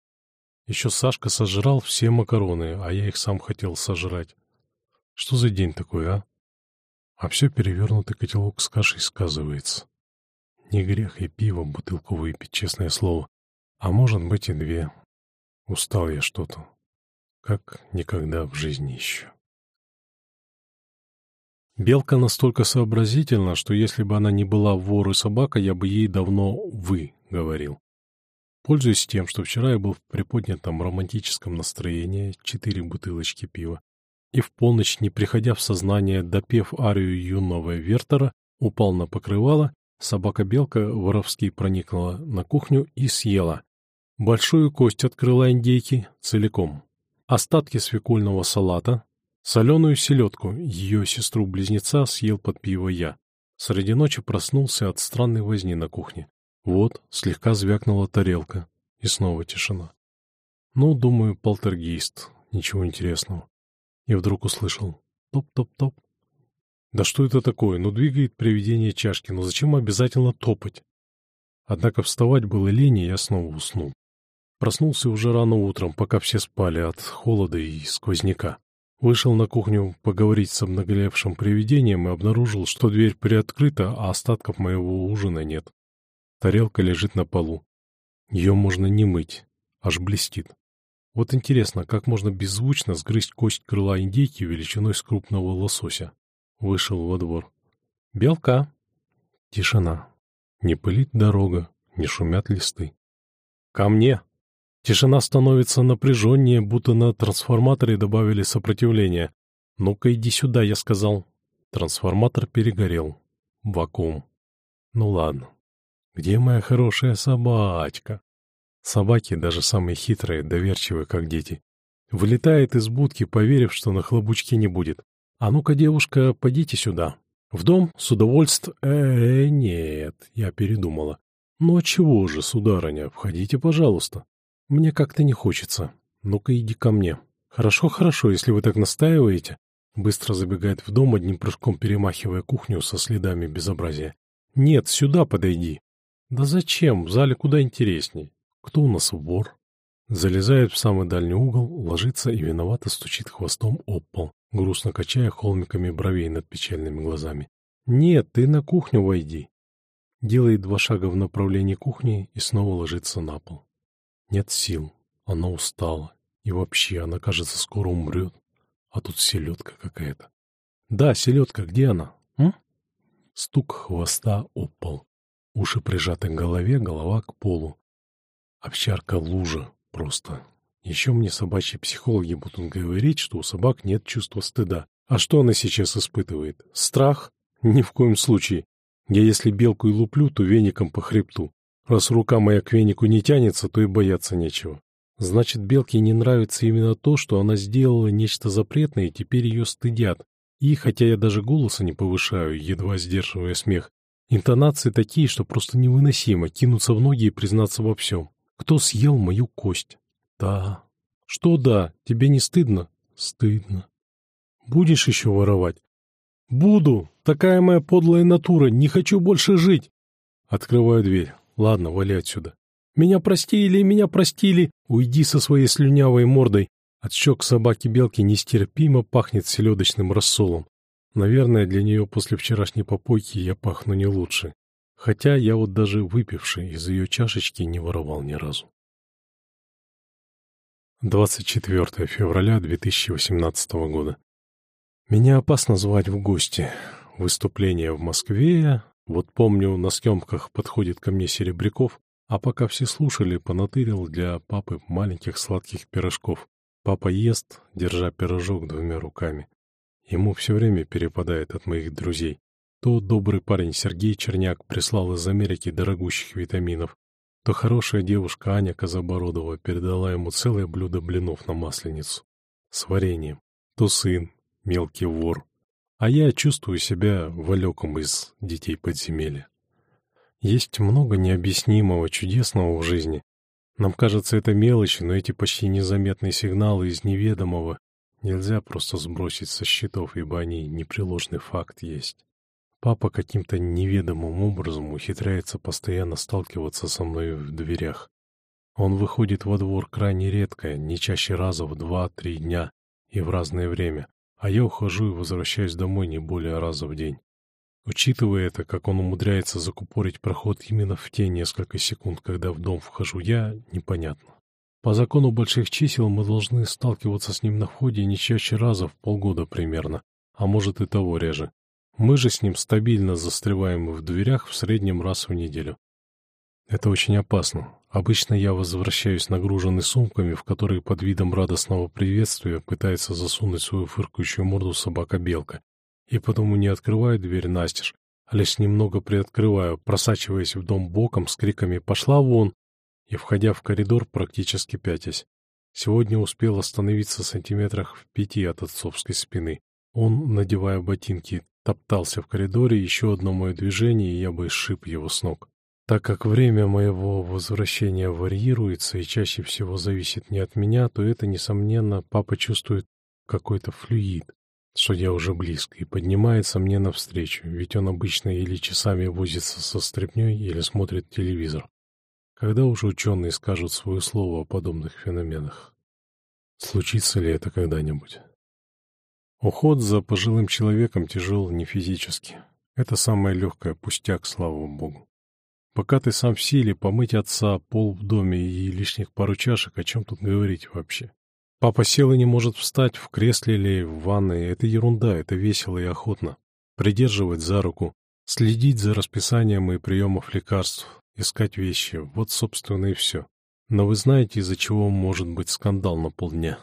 Еще Сашка сожрал все макароны, а я их сам хотел сожрать. Что за день такой, а? А все перевернутый котелок с кашей сказывается. Не грех и пиво бутылку выпить, честное слово. А может быть и две. Устал я что-то. Как никогда в жизни еще. Белка настолько сообразительна, что если бы она не была вор и собака, я бы ей давно «вы» говорил. Пользуясь тем, что вчера я был в приподнятом романтическом настроении, четыре бутылочки пива, и в полночь, не приходя в сознание, допев арию юного Вертера, упал на покрывало, собака-белка воровски проникла на кухню и съела. Большую кость открыла индейки целиком. Остатки свекольного салата, соленую селедку, ее сестру-близнеца съел под пиво я. Среди ночи проснулся от странной возни на кухне. Вот, слегка звякнула тарелка. И снова тишина. Ну, думаю, полтергейст. Ничего интересного. И вдруг услышал. Топ-топ-топ. Да что это такое? Ну, двигает привидение чашки. Но зачем обязательно топать? Однако вставать было лень, и я снова уснул. Проснулся уже рано утром, пока все спали от холода и сквозняка. Вышел на кухню поговорить с обнаглевшим привидением и обнаружил, что дверь приоткрыта, а остатков моего ужина нет. Тарелка лежит на полу. Ее можно не мыть, аж блестит. Вот интересно, как можно беззвучно сгрызть кость крыла индейки величиной с крупного лосося. Вышел во двор. Белка. Тишина. Не пылит дорога, не шумят листы. Ко мне. Тишина становится напряженнее, будто на трансформаторе добавили сопротивление. «Ну-ка, иди сюда», — я сказал. Трансформатор перегорел. Вакуум. Ну ладно. Где моя хорошая собачка? Собаки, даже самые хитрые, доверчивые, как дети. Вылетает из будки, поверив, что на хлобучке не будет. А ну-ка, девушка, подите сюда. В дом с удовольствием... Э, -э нет, я передумала. Ну а чего же, сударыня, входите, пожалуйста. Мне как-то не хочется. Ну-ка, иди ко мне. Хорошо, хорошо, если вы так настаиваете. Быстро забегает в дом, одним прыжком перемахивая кухню со следами безобразия. Нет, сюда подойди. Да зачем? В зале куда интересней. Кто у нас вор? Залезает в самый дальний угол, ложится и виновато стучит хвостом об пол, грустно качая холмиками бровей над печальными глазами. «Нет, ты на кухню войди». Делает два шага в направлении кухни и снова ложится на пол. Нет сил, она устала. И вообще, она, кажется, скоро умрет. А тут селедка какая-то. Да, селедка, где она? М? Стук хвоста упал. Уши прижаты к голове, голова к полу. Овчарка лужа просто. Еще мне собачьи психологи будут говорить, что у собак нет чувства стыда. А что она сейчас испытывает? Страх? Ни в коем случае. Я если белку и луплю, то веником по хребту. Раз рука моя к венику не тянется, то и бояться нечего. Значит, белке не нравится именно то, что она сделала нечто запретное, и теперь ее стыдят. И, хотя я даже голоса не повышаю, едва сдерживая смех, Интонации такие, что просто невыносимо кинуться в ноги и признаться во всем. Кто съел мою кость? Да. Что да? Тебе не стыдно? Стыдно. Будешь еще воровать? Буду. Такая моя подлая натура. Не хочу больше жить. Открываю дверь. Ладно, вали отсюда. Меня простили, меня простили. Уйди со своей слюнявой мордой. От щек собаки-белки нестерпимо пахнет селедочным рассолом. Наверное, для нее после вчерашней попойки я пахну не лучше. Хотя я вот даже выпивший из ее чашечки не воровал ни разу. 24 февраля 2018 года. Меня опасно звать в гости. Выступление в Москве. Вот помню, на съемках подходит ко мне Серебряков, а пока все слушали, понатырил для папы маленьких сладких пирожков. Папа ест, держа пирожок двумя руками. Ему все время перепадает от моих друзей. То добрый парень Сергей Черняк прислал из Америки дорогущих витаминов, то хорошая девушка Аня Казобородова передала ему целое блюдо блинов на масленицу с вареньем, то сын, мелкий вор. А я чувствую себя валеком из детей подземелья. Есть много необъяснимого, чудесного в жизни. Нам кажется, это мелочи, но эти почти незаметные сигналы из неведомого Нельзя просто сбросить со счетов, ибо они непреложный факт есть. Папа каким-то неведомым образом ухитряется постоянно сталкиваться со мной в дверях. Он выходит во двор крайне редко, не чаще раза в два-три дня и в разное время, а я ухожу и возвращаюсь домой не более раза в день. Учитывая это, как он умудряется закупорить проход именно в те несколько секунд, когда в дом вхожу я, непонятно. По закону больших чисел мы должны сталкиваться с ним на входе не чаще раза в полгода примерно, а может и того реже. Мы же с ним стабильно застреваем в дверях в среднем раз в неделю. Это очень опасно. Обычно я возвращаюсь нагруженный сумками, в которые под видом радостного приветствия пытается засунуть свою фыркающую морду собака-белка. И потому не открываю дверь настежь, а лишь немного приоткрываю, просачиваясь в дом боком с криками «Пошла вон!» и, входя в коридор, практически пятясь. Сегодня успел остановиться сантиметрах в пяти от отцовской спины. Он, надевая ботинки, топтался в коридоре, еще одно мое движение, и я бы сшиб его с ног. Так как время моего возвращения варьируется и чаще всего зависит не от меня, то это, несомненно, папа чувствует какой-то флюид, что я уже близко, и поднимается мне навстречу, ведь он обычно или часами возится со стряпней, или смотрит телевизор. Когда уже ученые скажут свое слово о подобных феноменах? Случится ли это когда-нибудь? Уход за пожилым человеком тяжел не физически. Это самое легкое пустяк, слава богу. Пока ты сам в силе, помыть отца, пол в доме и лишних пару чашек, о чем тут говорить вообще? Папа сел и не может встать, в кресле или в ванной. Это ерунда, это весело и охотно. Придерживать за руку, следить за расписанием и приемов лекарств, искать вещи. Вот, собственно, и все. Но вы знаете, из-за чего может быть скандал на полдня?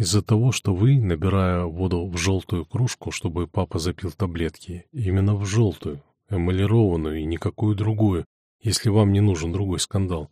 Из-за того, что вы, набирая воду в желтую кружку, чтобы папа запил таблетки, именно в желтую, эмалированную и никакую другую, если вам не нужен другой скандал,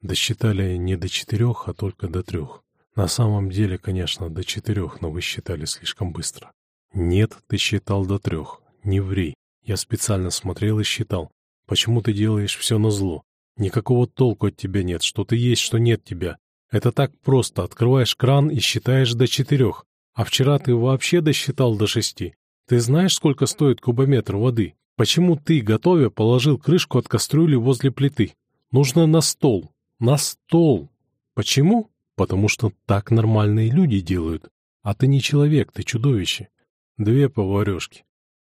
досчитали не до четырех, а только до трех. На самом деле, конечно, до четырех, но вы считали слишком быстро. Нет, ты считал до трех. Не ври. Я специально смотрел и считал. Почему ты делаешь все на зло? Никакого толку от тебя нет, что ты есть, что нет тебя. Это так просто. Открываешь кран и считаешь до четырех. А вчера ты вообще досчитал до шести. Ты знаешь, сколько стоит кубометр воды? Почему ты, готовя, положил крышку от кастрюли возле плиты? Нужно на стол. На стол. Почему? Потому что так нормальные люди делают. А ты не человек, ты чудовище. Две поварешки.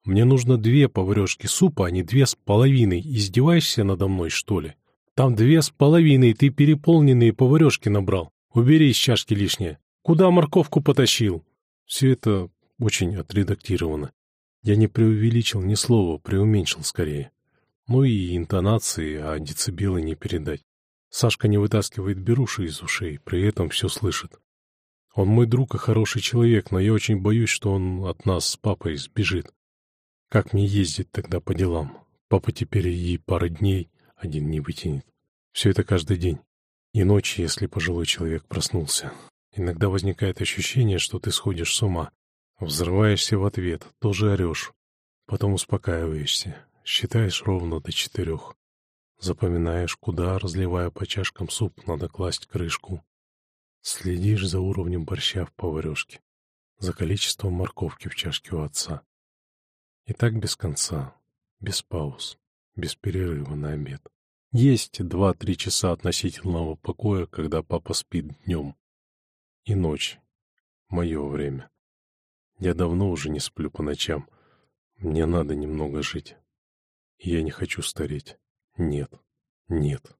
Мне нужно две поварешки супа, а не две с половиной. Издеваешься надо мной, что ли? Там две с половиной ты переполненные поварешки набрал. Убери из чашки лишнее. Куда морковку потащил? Все это очень отредактировано. Я не преувеличил ни слова, преуменьшил скорее. Ну и интонации, а децибелы не передать. Сашка не вытаскивает беруши из ушей, при этом все слышит. Он мой друг и хороший человек, но я очень боюсь, что он от нас с папой сбежит. Как мне ездить тогда по делам? Папа теперь и пара дней один не вытянет. Все это каждый день. И ночи, если пожилой человек проснулся. Иногда возникает ощущение, что ты сходишь с ума. Взрываешься в ответ, тоже орешь. Потом успокаиваешься, считаешь ровно до четырех. Запоминаешь, куда, разливая по чашкам суп, надо класть крышку. Следишь за уровнем борща в поварешке, за количеством морковки в чашке у отца. И так без конца, без пауз без перерыва на обед. Есть два-три часа относительного покоя, когда папа спит днем. И ночь. Мое время. Я давно уже не сплю по ночам. Мне надо немного жить. Я не хочу стареть. Нет, нет.